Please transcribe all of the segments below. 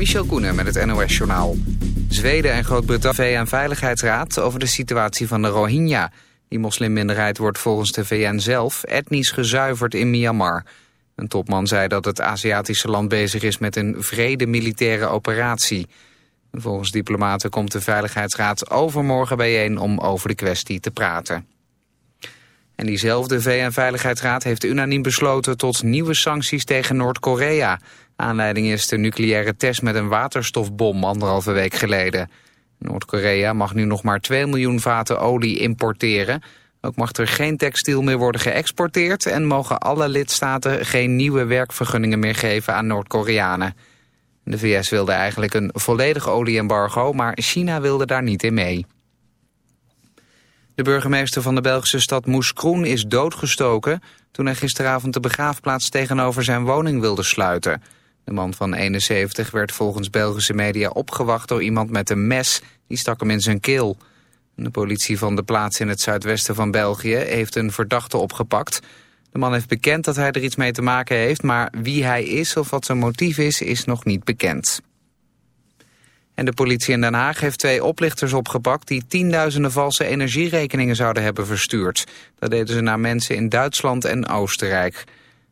Michel Koenen met het NOS-journaal. Zweden en Groot-Brittannië en Veiligheidsraad over de situatie van de Rohingya. Die moslimminderheid wordt volgens de VN zelf etnisch gezuiverd in Myanmar. Een topman zei dat het Aziatische land bezig is met een vrede militaire operatie. Volgens diplomaten komt de Veiligheidsraad overmorgen bijeen om over de kwestie te praten. En diezelfde VN-veiligheidsraad heeft unaniem besloten tot nieuwe sancties tegen Noord-Korea. Aanleiding is de nucleaire test met een waterstofbom anderhalve week geleden. Noord-Korea mag nu nog maar 2 miljoen vaten olie importeren. Ook mag er geen textiel meer worden geëxporteerd... en mogen alle lidstaten geen nieuwe werkvergunningen meer geven aan Noord-Koreanen. De VS wilde eigenlijk een volledig olieembargo, maar China wilde daar niet in mee. De burgemeester van de Belgische stad Moeskroen is doodgestoken... toen hij gisteravond de begraafplaats tegenover zijn woning wilde sluiten. De man van 71 werd volgens Belgische media opgewacht door iemand met een mes. Die stak hem in zijn keel. De politie van de plaats in het zuidwesten van België heeft een verdachte opgepakt. De man heeft bekend dat hij er iets mee te maken heeft... maar wie hij is of wat zijn motief is, is nog niet bekend. En de politie in Den Haag heeft twee oplichters opgepakt... die tienduizenden valse energierekeningen zouden hebben verstuurd. Dat deden ze naar mensen in Duitsland en Oostenrijk.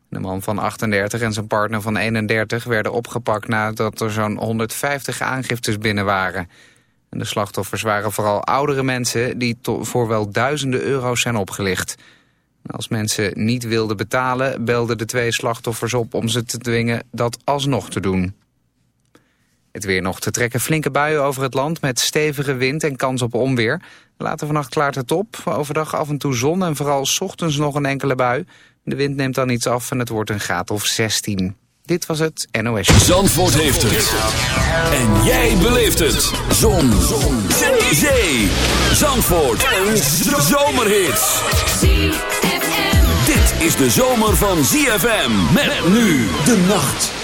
De man van 38 en zijn partner van 31 werden opgepakt... nadat er zo'n 150 aangiftes binnen waren. En de slachtoffers waren vooral oudere mensen... die voor wel duizenden euro's zijn opgelicht. Als mensen niet wilden betalen... belden de twee slachtoffers op om ze te dwingen dat alsnog te doen. Het weer nog te trekken flinke buien over het land met stevige wind en kans op onweer. Later vannacht klaart het op. Overdag af en toe zon en vooral ochtends nog een enkele bui. De wind neemt dan iets af en het wordt een graad of 16. Dit was het NOS. Zandvoort heeft het. En jij beleeft het. Zon. zon. Zee. Zee. Zandvoort. Een zomerhit. Dit is de zomer van ZFM. Met nu de nacht.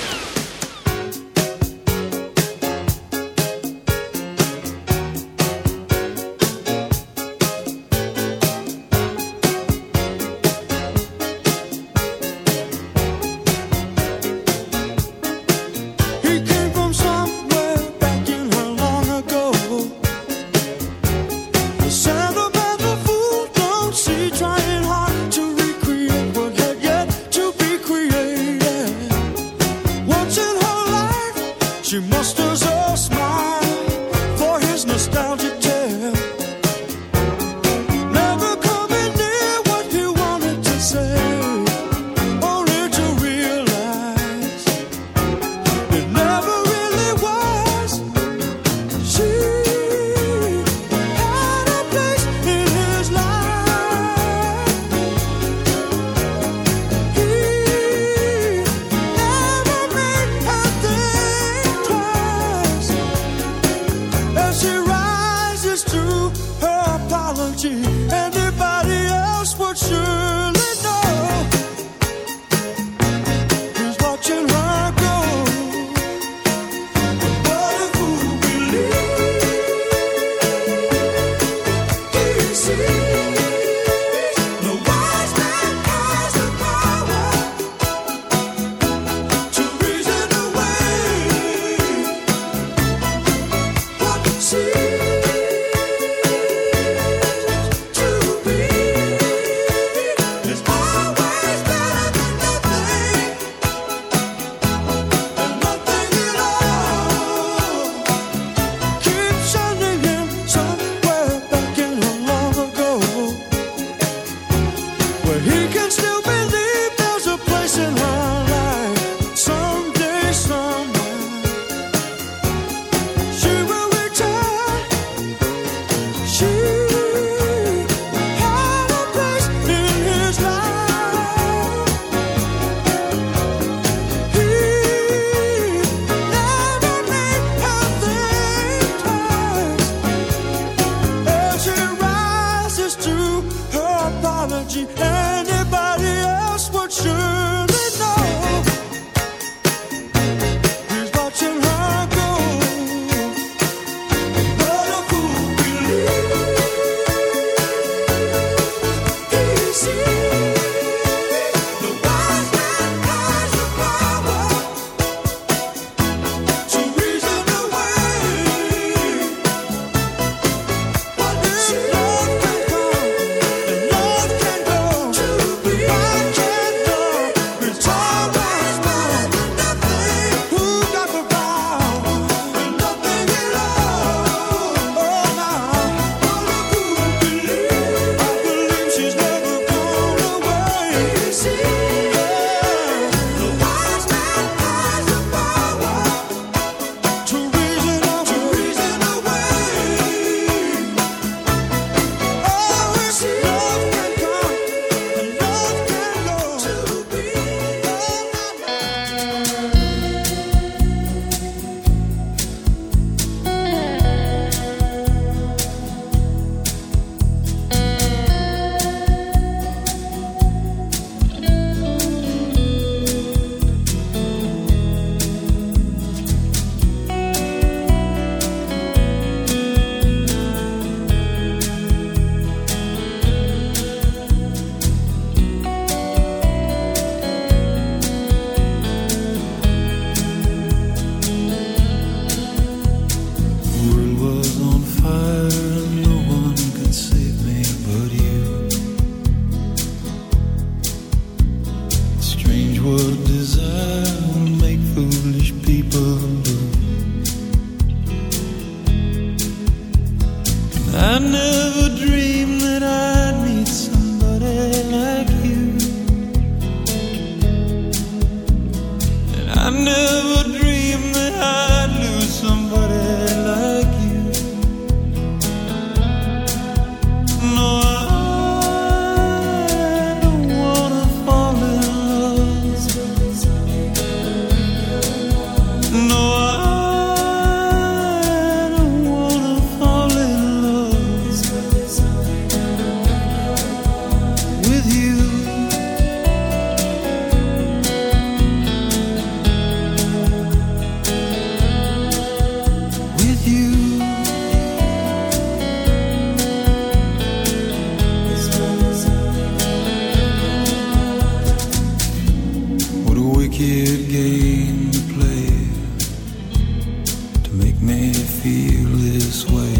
feel this way.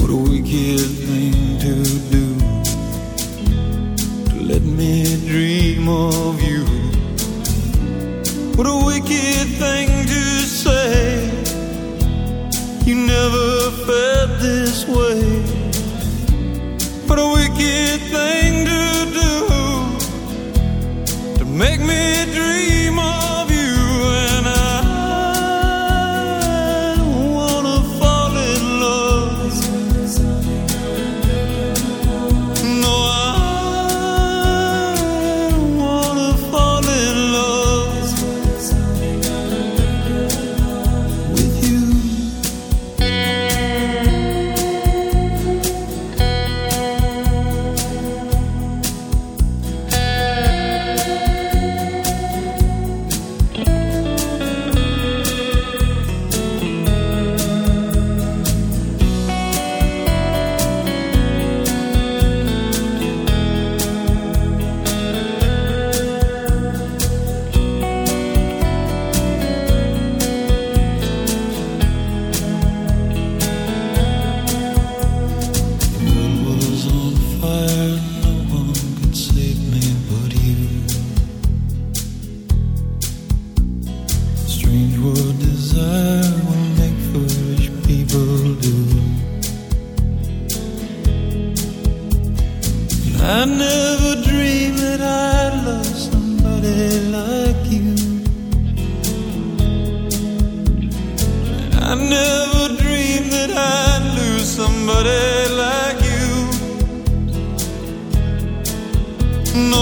What a wicked thing. No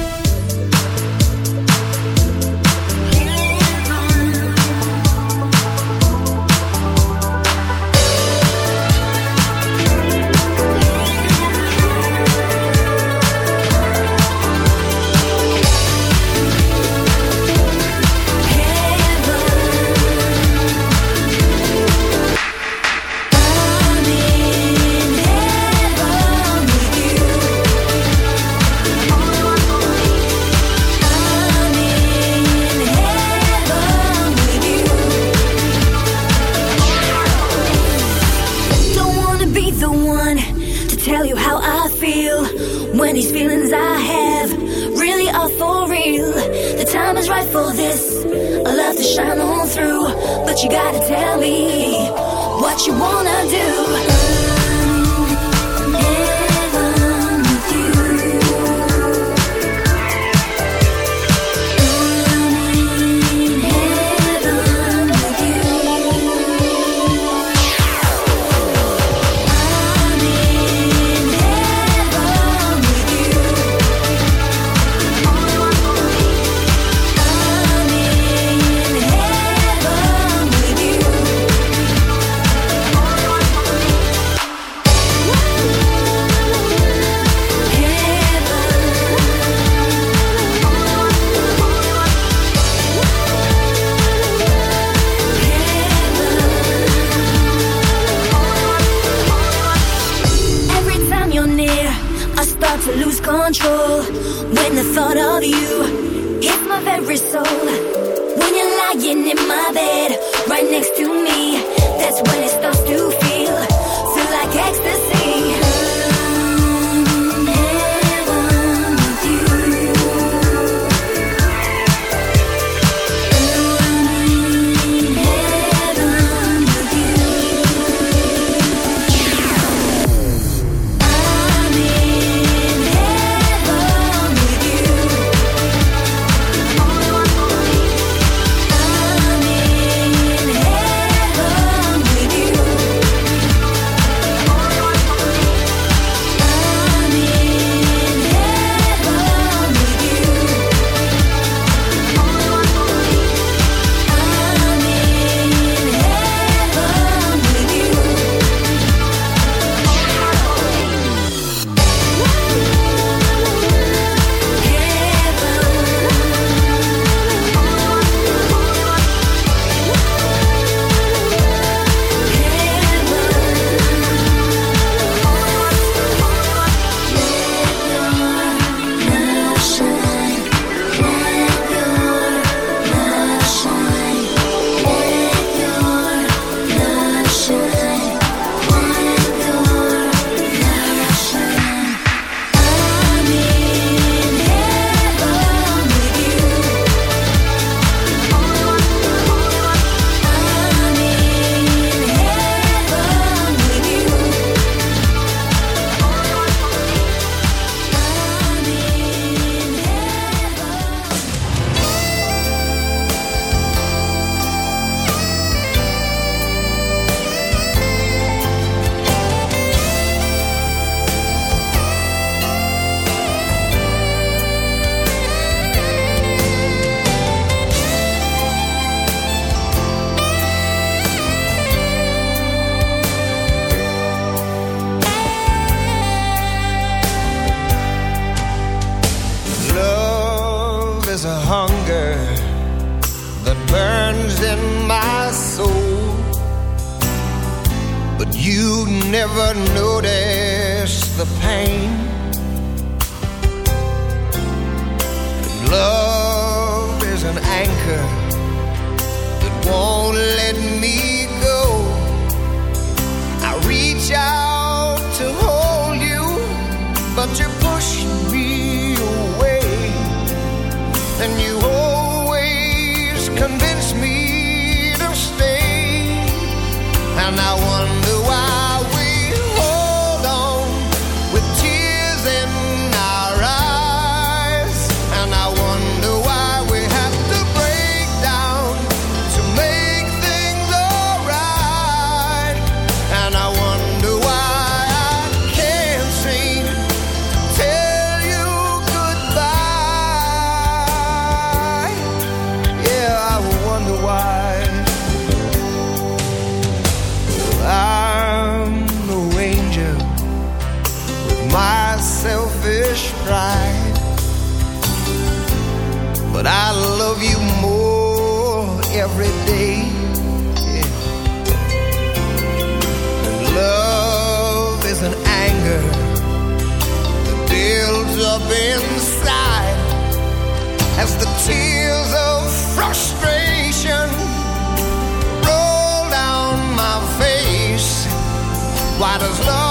as love.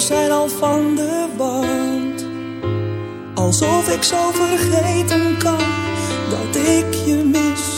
zijn al van de wand. Alsof ik zo vergeten kan dat ik je mis.